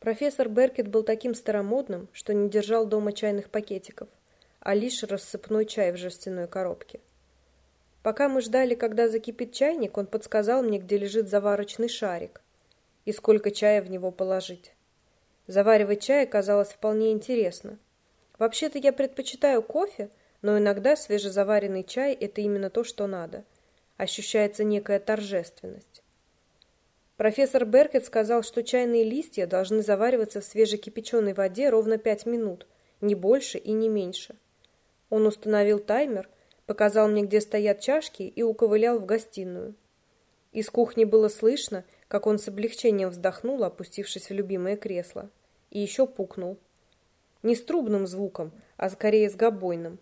Профессор Беркет был таким старомодным, что не держал дома чайных пакетиков, а лишь рассыпной чай в жестяной коробке. Пока мы ждали, когда закипит чайник, он подсказал мне, где лежит заварочный шарик и сколько чая в него положить. Заваривать чай оказалось вполне интересно. Вообще-то я предпочитаю кофе, но иногда свежезаваренный чай – это именно то, что надо. Ощущается некая торжественность. Профессор Беркет сказал, что чайные листья должны завариваться в свежекипяченой воде ровно 5 минут, не больше и не меньше. Он установил таймер, показал мне, где стоят чашки, и уковылял в гостиную. Из кухни было слышно, как он с облегчением вздохнул, опустившись в любимое кресло, и еще пукнул. Не с трубным звуком, а скорее с гобойным.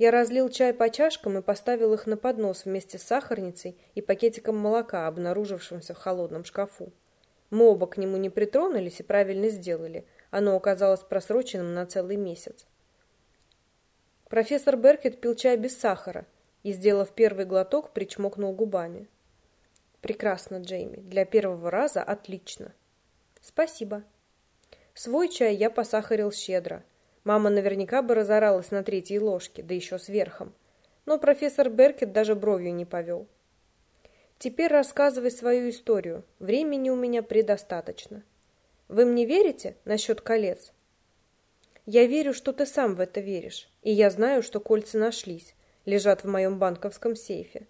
Я разлил чай по чашкам и поставил их на поднос вместе с сахарницей и пакетиком молока, обнаружившимся в холодном шкафу. Мы оба к нему не притронулись и правильно сделали. Оно оказалось просроченным на целый месяц. Профессор Беркет пил чай без сахара и, сделав первый глоток, причмокнул губами. «Прекрасно, Джейми. Для первого раза отлично». «Спасибо». Свой чай я посахарил щедро, Мама наверняка бы разоралась на третьей ложке, да еще с верхом. Но профессор Беркет даже бровью не повел. Теперь рассказывай свою историю. Времени у меня предостаточно. Вы мне верите насчет колец? Я верю, что ты сам в это веришь. И я знаю, что кольца нашлись, лежат в моем банковском сейфе.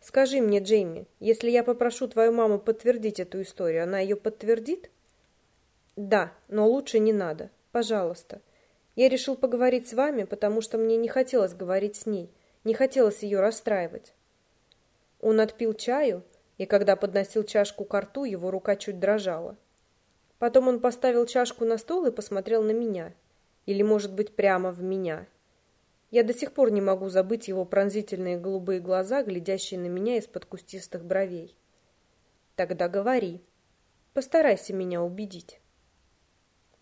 Скажи мне, Джейми, если я попрошу твою маму подтвердить эту историю, она ее подтвердит? Да, но лучше не надо. Пожалуйста. Я решил поговорить с вами, потому что мне не хотелось говорить с ней, не хотелось ее расстраивать. Он отпил чаю, и когда подносил чашку к рту, его рука чуть дрожала. Потом он поставил чашку на стол и посмотрел на меня. Или, может быть, прямо в меня. Я до сих пор не могу забыть его пронзительные голубые глаза, глядящие на меня из-под кустистых бровей. Тогда говори. Постарайся меня убедить.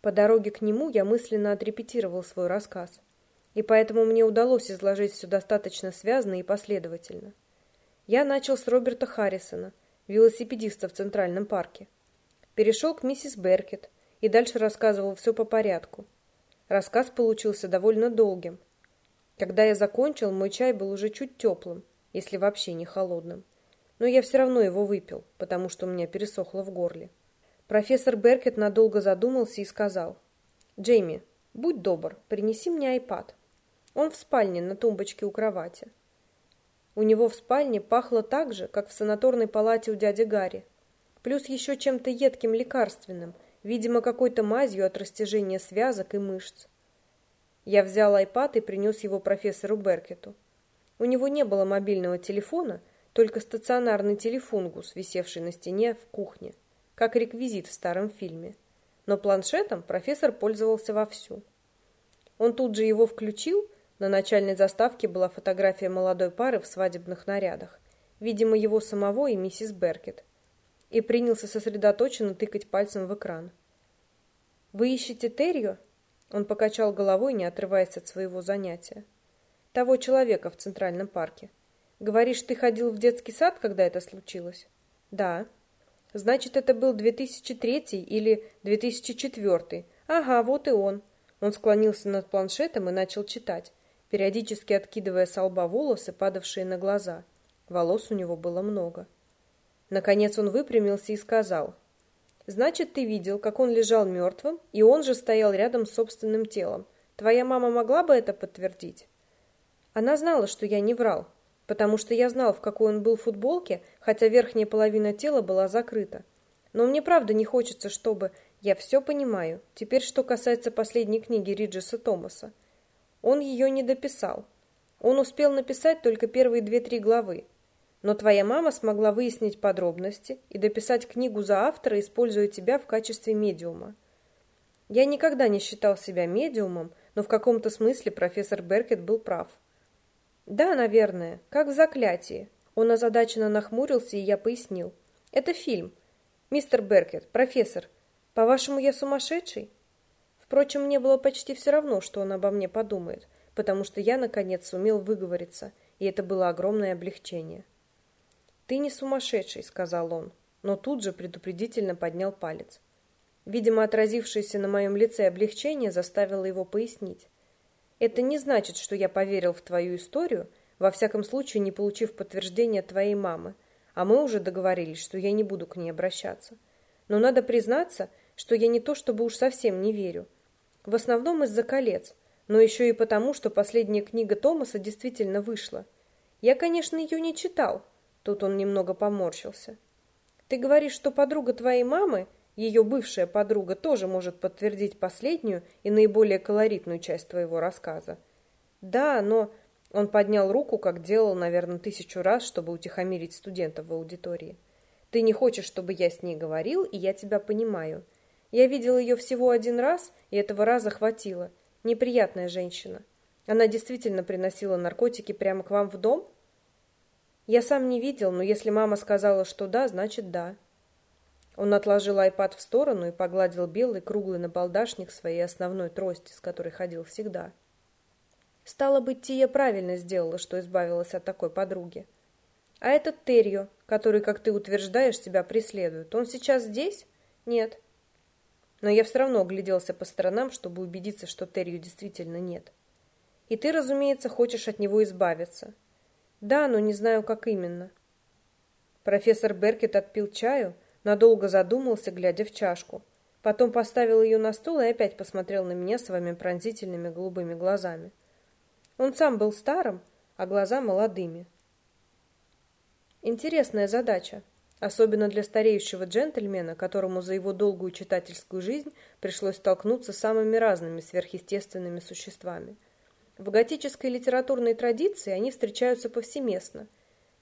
По дороге к нему я мысленно отрепетировал свой рассказ, и поэтому мне удалось изложить все достаточно связно и последовательно. Я начал с Роберта Харрисона, велосипедиста в Центральном парке. Перешел к миссис Беркет и дальше рассказывал все по порядку. Рассказ получился довольно долгим. Когда я закончил, мой чай был уже чуть теплым, если вообще не холодным. Но я все равно его выпил, потому что у меня пересохло в горле. Профессор Беркет надолго задумался и сказал. «Джейми, будь добр, принеси мне айпад. Он в спальне на тумбочке у кровати». У него в спальне пахло так же, как в санаторной палате у дяди Гарри. Плюс еще чем-то едким лекарственным, видимо, какой-то мазью от растяжения связок и мышц. Я взял айпад и принес его профессору Беркету. У него не было мобильного телефона, только стационарный телефунгус, висевший на стене в кухне как реквизит в старом фильме. Но планшетом профессор пользовался вовсю. Он тут же его включил, на начальной заставке была фотография молодой пары в свадебных нарядах, видимо, его самого и миссис Беркет, и принялся сосредоточенно тыкать пальцем в экран. «Вы ищете Террио?» Он покачал головой, не отрываясь от своего занятия. «Того человека в Центральном парке. Говоришь, ты ходил в детский сад, когда это случилось?» «Да». Значит, это был 2003 или 2004. Ага, вот и он. Он склонился над планшетом и начал читать, периодически откидывая с лба волосы, падавшие на глаза. Волос у него было много. Наконец он выпрямился и сказал. «Значит, ты видел, как он лежал мертвым, и он же стоял рядом с собственным телом. Твоя мама могла бы это подтвердить?» Она знала, что я не врал, потому что я знал, в какой он был футболке, хотя верхняя половина тела была закрыта. Но мне правда не хочется, чтобы... Я все понимаю. Теперь, что касается последней книги Риджеса Томаса. Он ее не дописал. Он успел написать только первые две-три главы. Но твоя мама смогла выяснить подробности и дописать книгу за автора, используя тебя в качестве медиума. Я никогда не считал себя медиумом, но в каком-то смысле профессор Беркет был прав. Да, наверное, как в заклятии. Он озадаченно нахмурился, и я пояснил. Это фильм. Мистер Беркет, профессор, по-вашему, я сумасшедший? Впрочем, мне было почти все равно, что он обо мне подумает, потому что я, наконец, сумел выговориться, и это было огромное облегчение. «Ты не сумасшедший», — сказал он, но тут же предупредительно поднял палец. Видимо, отразившееся на моем лице облегчение заставило его пояснить. Это не значит, что я поверил в твою историю, во всяком случае не получив подтверждения твоей мамы, а мы уже договорились, что я не буду к ней обращаться. Но надо признаться, что я не то чтобы уж совсем не верю. В основном из-за колец, но еще и потому, что последняя книга Томаса действительно вышла. Я, конечно, ее не читал. Тут он немного поморщился. Ты говоришь, что подруга твоей мамы, ее бывшая подруга, тоже может подтвердить последнюю и наиболее колоритную часть твоего рассказа. Да, но он поднял руку, как делал, наверное, тысячу раз, чтобы утихомирить студентов в аудитории. Ты не хочешь, чтобы я с ней говорил, и я тебя понимаю. Я видел ее всего один раз, и этого раза хватило. Неприятная женщина. Она действительно приносила наркотики прямо к вам в дом? Я сам не видел, но если мама сказала, что да, значит да. Он отложил айпад в сторону и погладил белый круглый набалдашник своей основной трости, с которой ходил всегда. Стало быть, Тия правильно сделала, что избавилась от такой подруги. А этот Террио, который, как ты утверждаешь, тебя преследует, он сейчас здесь? Нет. Но я все равно огляделся по сторонам, чтобы убедиться, что Террио действительно нет. И ты, разумеется, хочешь от него избавиться. Да, но не знаю, как именно. Профессор Беркет отпил чаю, надолго задумался, глядя в чашку. Потом поставил ее на стол и опять посмотрел на меня своими пронзительными голубыми глазами. Он сам был старым, а глаза молодыми. Интересная задача, особенно для стареющего джентльмена, которому за его долгую читательскую жизнь пришлось столкнуться с самыми разными сверхъестественными существами. В готической литературной традиции они встречаются повсеместно.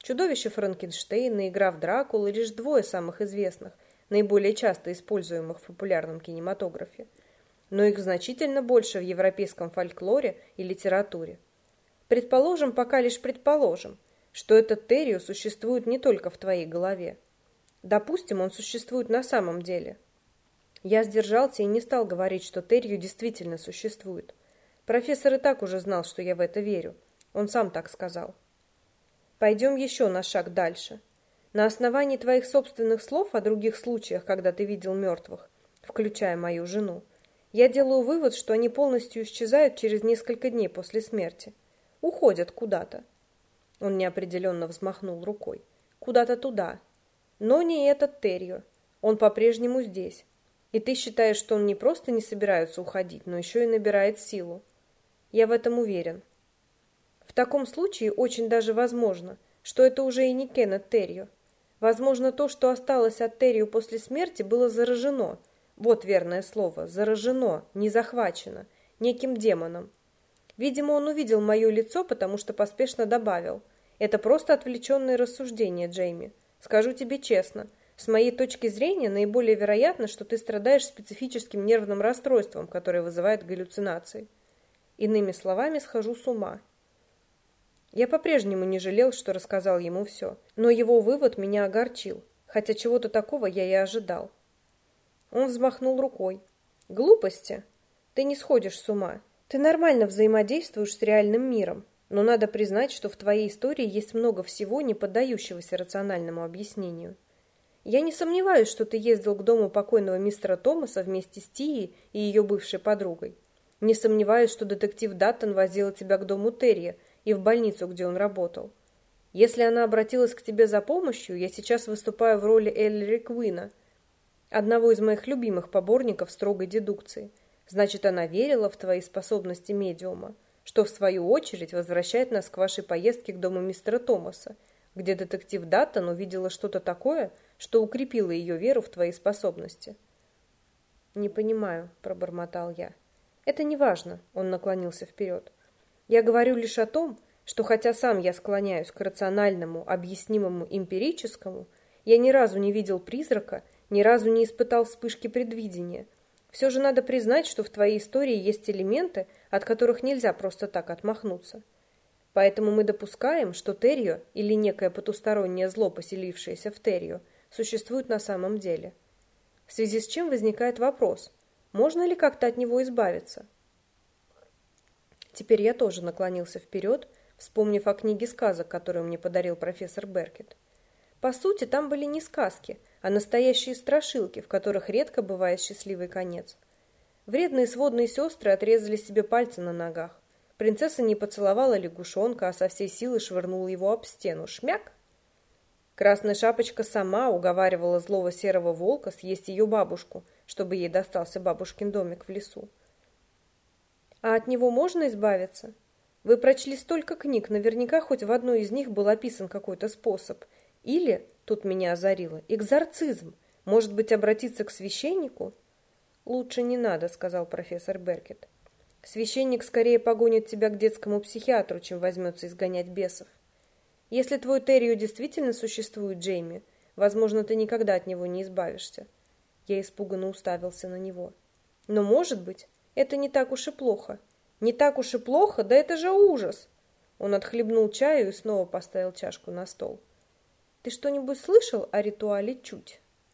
Чудовище Франкенштейна и граф Дракула лишь двое самых известных, наиболее часто используемых в популярном кинематографе. Но их значительно больше в европейском фольклоре и литературе. Предположим, пока лишь предположим, что этот Террио существует не только в твоей голове. Допустим, он существует на самом деле. Я сдержался и не стал говорить, что Террио действительно существует. Профессор и так уже знал, что я в это верю. Он сам так сказал. Пойдем еще на шаг дальше. На основании твоих собственных слов о других случаях, когда ты видел мертвых, включая мою жену, я делаю вывод, что они полностью исчезают через несколько дней после смерти. Уходят куда-то. Он неопределенно взмахнул рукой. Куда-то туда. Но не этот Террио. Он по-прежнему здесь. И ты считаешь, что он не просто не собирается уходить, но еще и набирает силу. Я в этом уверен. В таком случае очень даже возможно, что это уже и не Кеннет Террио. Возможно, то, что осталось от Террио после смерти, было заражено. Вот верное слово. Заражено, не захвачено. Неким демоном. Видимо, он увидел мое лицо, потому что поспешно добавил. Это просто отвлеченное рассуждение, Джейми. Скажу тебе честно. С моей точки зрения, наиболее вероятно, что ты страдаешь специфическим нервным расстройством, которое вызывает галлюцинации. Иными словами, схожу с ума. Я по-прежнему не жалел, что рассказал ему все, но его вывод меня огорчил, хотя чего-то такого я и ожидал. Он взмахнул рукой. «Глупости. Ты не сходишь с ума. Ты нормально взаимодействуешь с реальным миром, но надо признать, что в твоей истории есть много всего, не поддающегося рациональному объяснению. Я не сомневаюсь, что ты ездил к дому покойного мистера Томаса вместе с Тией и ее бывшей подругой. Не сомневаюсь, что детектив Даттон возила тебя к дому Терри и в больницу, где он работал. Если она обратилась к тебе за помощью, я сейчас выступаю в роли Эллири Куина, одного из моих любимых поборников строгой дедукции. Значит, она верила в твои способности медиума, что в свою очередь возвращает нас к вашей поездке к дому мистера Томаса, где детектив Даттон увидела что-то такое, что укрепило ее веру в твои способности. «Не понимаю», – пробормотал я. Это не важно, он наклонился вперед. Я говорю лишь о том, что хотя сам я склоняюсь к рациональному, объяснимому, эмпирическому, я ни разу не видел призрака, ни разу не испытал вспышки предвидения. Все же надо признать, что в твоей истории есть элементы, от которых нельзя просто так отмахнуться. Поэтому мы допускаем, что Террио или некое потустороннее зло, поселившееся в Террио, существует на самом деле. В связи с чем возникает вопрос – можно ли как-то от него избавиться? Теперь я тоже наклонился вперед, вспомнив о книге сказок, которую мне подарил профессор Беркет. По сути, там были не сказки, а настоящие страшилки, в которых редко бывает счастливый конец. Вредные сводные сестры отрезали себе пальцы на ногах. Принцесса не поцеловала лягушонка, а со всей силы швырнула его об стену. Шмяк! Красная шапочка сама уговаривала злого серого волка съесть ее бабушку, чтобы ей достался бабушкин домик в лесу. А от него можно избавиться? Вы прочли столько книг, наверняка хоть в одной из них был описан какой-то способ. Или, тут меня озарило, экзорцизм. Может быть, обратиться к священнику? Лучше не надо, сказал профессор Беркет. Священник скорее погонит тебя к детскому психиатру, чем возьмется изгонять бесов. Если твой Террио действительно существует, Джейми, возможно, ты никогда от него не избавишься. Я испуганно уставился на него. Но, может быть, это не так уж и плохо. Не так уж и плохо, да это же ужас. Он отхлебнул чаю и снова поставил чашку на стол. Ты что-нибудь слышал о ритуале чуть?